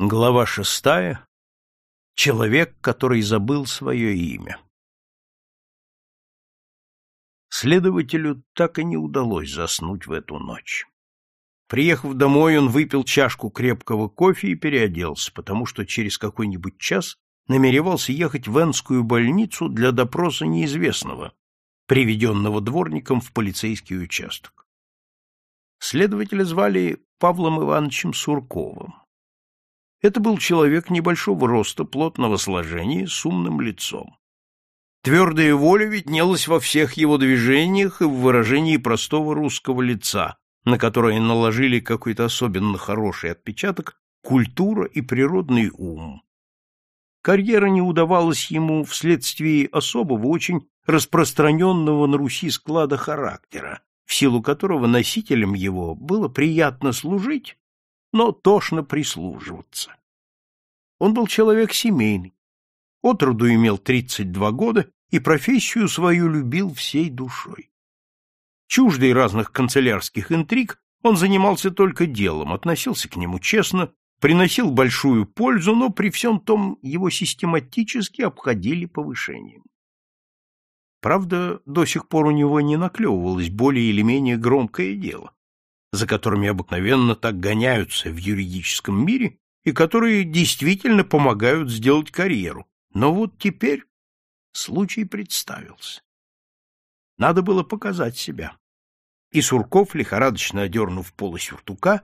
Глава шестая. Человек, который забыл свое имя. Следователю так и не удалось заснуть в эту ночь. Приехав домой, он выпил чашку крепкого кофе и переоделся, потому что через какой-нибудь час намеревался ехать в Энскую больницу для допроса неизвестного, приведенного дворником в полицейский участок. Следователя звали Павлом Ивановичем Сурковым. Это был человек небольшого роста, плотного сложения, с умным лицом. Твердая воля виднелась во всех его движениях и в выражении простого русского лица, на которое наложили какой-то особенно хороший отпечаток культура и природный ум. Карьера не удавалась ему вследствие особого, очень распространенного на Руси склада характера, в силу которого носителем его было приятно служить, но тошно прислуживаться. Он был человек семейный, отроду имел 32 года и профессию свою любил всей душой. Чуждый разных канцелярских интриг, он занимался только делом, относился к нему честно, приносил большую пользу, но при всем том его систематически обходили повышением. Правда, до сих пор у него не наклевывалось более или менее громкое дело за которыми обыкновенно так гоняются в юридическом мире и которые действительно помогают сделать карьеру. Но вот теперь случай представился. Надо было показать себя. И Сурков, лихорадочно одернув полы сюртука,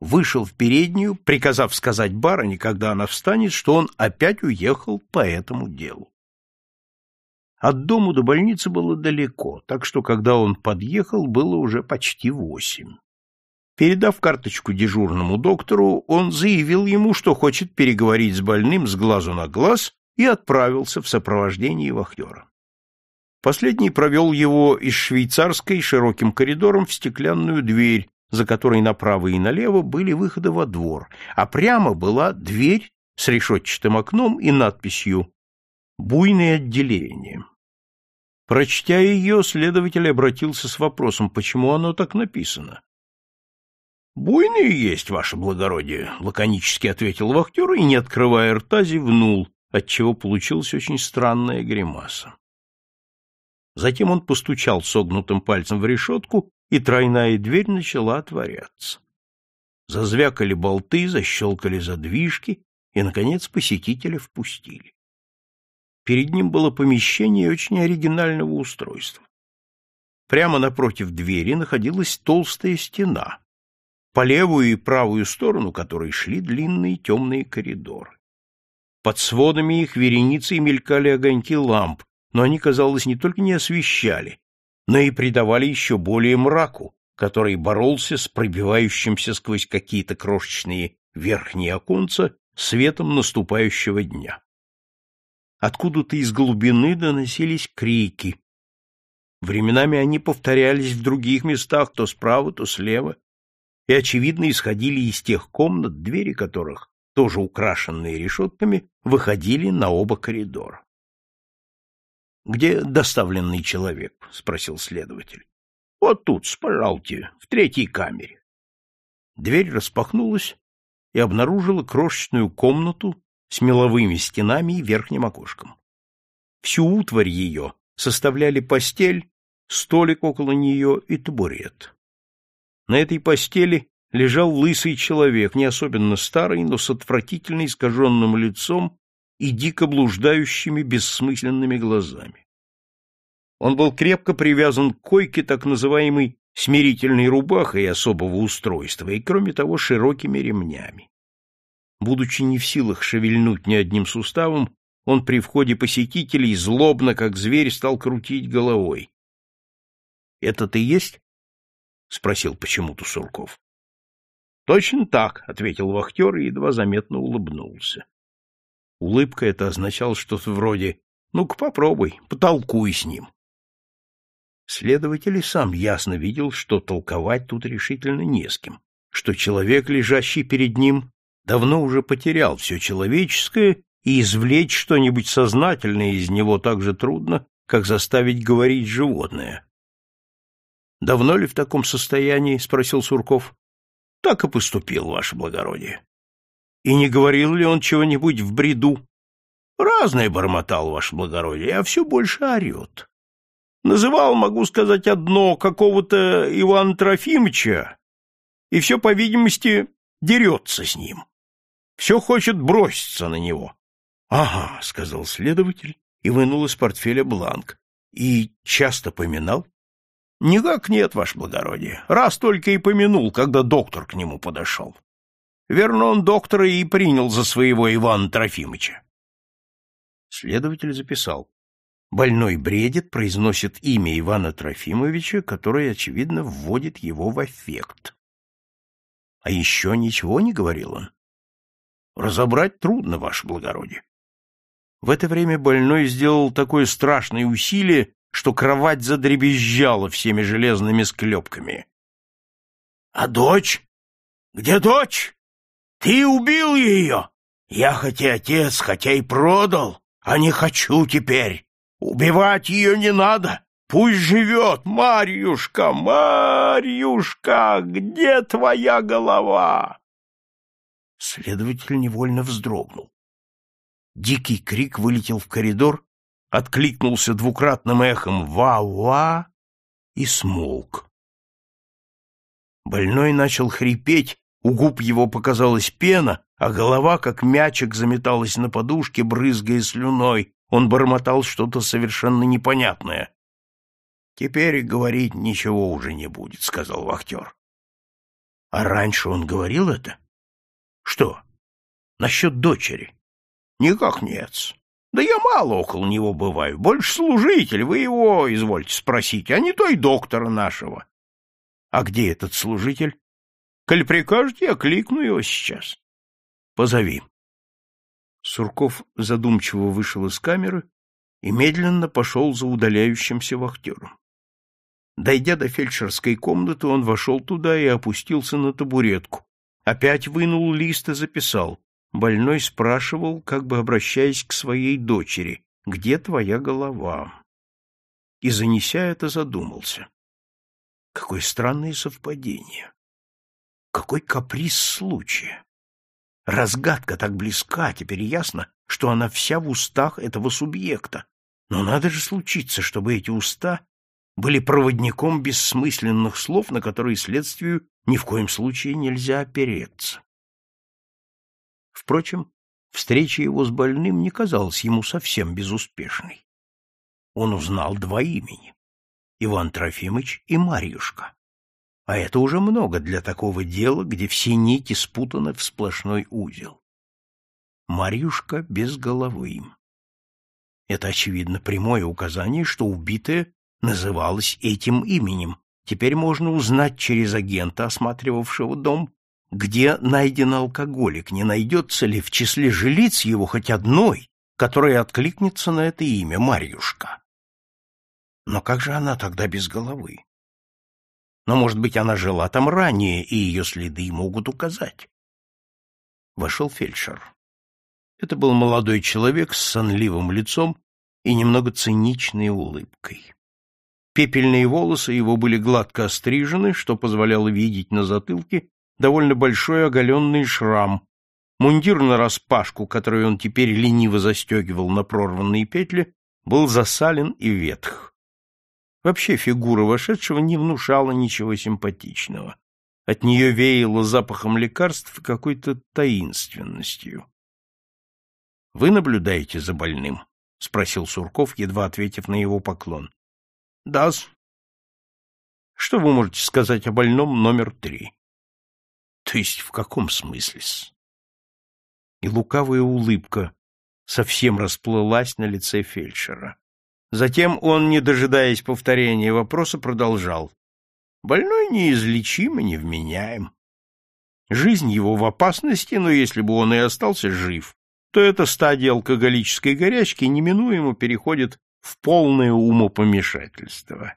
вышел в переднюю, приказав сказать барыне, когда она встанет, что он опять уехал по этому делу. От дому до больницы было далеко, так что, когда он подъехал, было уже почти восемь. Передав карточку дежурному доктору, он заявил ему, что хочет переговорить с больным с глазу на глаз, и отправился в сопровождении вахтера. Последний провел его из швейцарской широким коридором в стеклянную дверь, за которой направо и налево были выходы во двор, а прямо была дверь с решетчатым окном и надписью «Буйное отделение». Прочтя ее, следователь обратился с вопросом, почему оно так написано. — Буйные есть, ваше благородие, — лаконически ответил вахтер и, не открывая рта, зевнул, отчего получилась очень странная гримаса. Затем он постучал согнутым пальцем в решетку, и тройная дверь начала отворяться. Зазвякали болты, защелкали задвижки, и, наконец, посетителя впустили. Перед ним было помещение очень оригинального устройства. Прямо напротив двери находилась толстая стена, по левую и правую сторону которой шли длинные темные коридоры. Под сводами их вереницей мелькали огоньки ламп, но они, казалось, не только не освещали, но и придавали еще более мраку, который боролся с пробивающимся сквозь какие-то крошечные верхние оконца светом наступающего дня. Откуда-то из глубины доносились крики. Временами они повторялись в других местах, то справа, то слева, и, очевидно, исходили из тех комнат, двери которых, тоже украшенные решетками, выходили на оба коридора. — Где доставленный человек? — спросил следователь. — Вот тут, пожалуйте, в третьей камере. Дверь распахнулась и обнаружила крошечную комнату с меловыми стенами и верхним окошком. Всю утварь ее составляли постель, столик около нее и табурет. На этой постели лежал лысый человек, не особенно старый, но с отвратительно искаженным лицом и дико блуждающими бессмысленными глазами. Он был крепко привязан к койке так называемой смирительной рубахой особого устройства и, кроме того, широкими ремнями. Будучи не в силах шевельнуть ни одним суставом, он при входе посетителей злобно, как зверь, стал крутить головой. — Это ты есть? — спросил почему-то Сурков. — Точно так, — ответил вахтер и едва заметно улыбнулся. Улыбка эта означала что-то вроде «Ну-ка попробуй, потолкуй с ним». Следователь сам ясно видел, что толковать тут решительно не с кем, что человек, лежащий перед ним, давно уже потерял все человеческое, и извлечь что-нибудь сознательное из него так же трудно, как заставить говорить животное. Давно ли в таком состоянии? спросил Сурков. Так и поступил, ваше благородие. И не говорил ли он чего-нибудь в бреду? Разное бормотал, ваше благородие, а все больше орет. Называл, могу сказать, одно какого-то Ивана Трофимовича, и все, по видимости, дерется с ним. Все хочет броситься на него. — Ага, — сказал следователь и вынул из портфеля бланк. — И часто поминал? — Никак нет, ваше благородие. Раз только и помянул, когда доктор к нему подошел. Верно, он доктора и принял за своего Ивана Трофимовича. Следователь записал. Больной бредит, произносит имя Ивана Трофимовича, которое, очевидно, вводит его в эффект. А еще ничего не говорил он. Разобрать трудно, ваше благородие. В это время больной сделал такое страшное усилие, что кровать задребезжала всеми железными склепками. — А дочь? Где дочь? Ты убил ее? Я хотя отец, хотя и продал, а не хочу теперь. Убивать ее не надо. Пусть живет, Марьюшка, Марьюшка, где твоя голова? Следователь невольно вздрогнул. Дикий крик вылетел в коридор, откликнулся двукратным эхом «Ва-ва!» и смолк. Больной начал хрипеть, у губ его показалась пена, а голова, как мячик, заметалась на подушке, брызгая слюной, он бормотал что-то совершенно непонятное. — Теперь говорить ничего уже не будет, — сказал вахтер. — А раньше он говорил это? — Что? Насчет дочери? — Никак нет. Да я мало около него бываю. Больше служитель, вы его извольте спросить, а не той доктора нашего. — А где этот служитель? — Коль прикажете, я кликну его сейчас. — Позови. Сурков задумчиво вышел из камеры и медленно пошел за удаляющимся вахтером. Дойдя до фельдшерской комнаты, он вошел туда и опустился на табуретку. Опять вынул лист и записал. Больной спрашивал, как бы обращаясь к своей дочери, «Где твоя голова?» И, занеся это, задумался. Какое странное совпадение! Какой каприз случая! Разгадка так близка, теперь ясно, что она вся в устах этого субъекта. Но надо же случиться, чтобы эти уста были проводником бессмысленных слов, на которые следствию ни в коем случае нельзя опереться. Впрочем, встреча его с больным не казалась ему совсем безуспешной. Он узнал два имени — Иван Трофимович и Марьюшка. А это уже много для такого дела, где все нити спутаны в сплошной узел. Марьюшка без головы. Это, очевидно, прямое указание, что убитая называлась этим именем. Теперь можно узнать через агента, осматривавшего дом, где найден алкоголик, не найдется ли в числе жилиц его хоть одной, которая откликнется на это имя, Марьюшка. Но как же она тогда без головы? но, может быть, она жила там ранее, и ее следы могут указать. Вошел фельдшер. Это был молодой человек с сонливым лицом и немного циничной улыбкой. Пепельные волосы его были гладко острижены, что позволяло видеть на затылке довольно большой оголенный шрам. Мундир нараспашку, который он теперь лениво застегивал на прорванные петли, был засален и ветх. Вообще фигура вошедшего не внушала ничего симпатичного. От нее веяло запахом лекарств и какой-то таинственностью. — Вы наблюдаете за больным? — спросил Сурков, едва ответив на его поклон. — Да-с. — Что вы можете сказать о больном номер три? — То есть в каком смысле-с? И лукавая улыбка совсем расплылась на лице фельдшера. Затем он, не дожидаясь повторения вопроса, продолжал. Больной неизлечим и невменяем. Жизнь его в опасности, но если бы он и остался жив, то эта стадия алкоголической горячки неминуемо переходит в полное умопомешательство.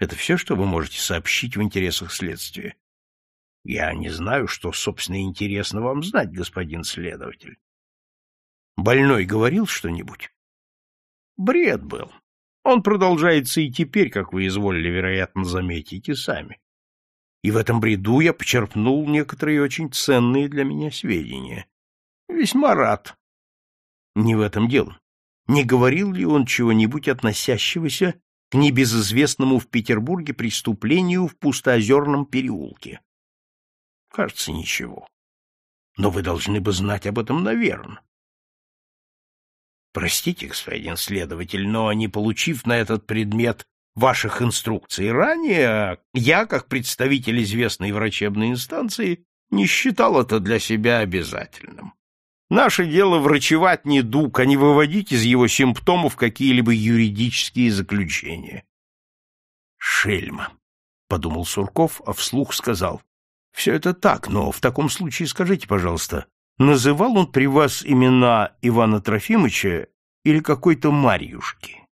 Это все, что вы можете сообщить в интересах следствия? Я не знаю, что, собственно, интересно вам знать, господин следователь. Больной говорил что-нибудь? Бред был. Он продолжается и теперь, как вы изволили, вероятно, заметить и сами. и в этом бреду я почерпнул некоторые очень ценные для меня сведения. Весьма рад. Не в этом дело. Не говорил ли он чего-нибудь относящегося к небезызвестному в Петербурге преступлению в Пустоозерном переулке? Кажется, ничего. Но вы должны бы знать об этом, наверное. Простите, господин следователь, но не получив на этот предмет ваших инструкций ранее, я, как представитель известной врачебной инстанции, не считал это для себя обязательным. Наше дело врачевать недуг, а не выводить из его симптомов какие-либо юридические заключения. Шельма, — подумал Сурков, а вслух сказал. — Все это так, но в таком случае скажите, пожалуйста, называл он при вас имена Ивана Трофимовича или какой-то Марьюшки?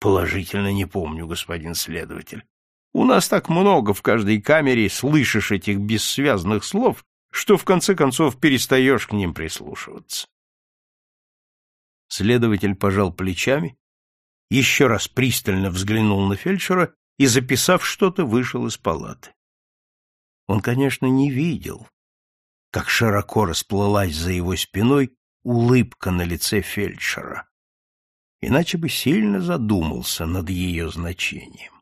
Положительно не помню, господин следователь. У нас так много в каждой камере слышишь этих бессвязных слов, что в конце концов перестаешь к ним прислушиваться. Следователь пожал плечами, еще раз пристально взглянул на фельдшера и, записав что-то, вышел из палаты. Он, конечно, не видел, как широко расплылась за его спиной улыбка на лице фельдшера, иначе бы сильно задумался над ее значением.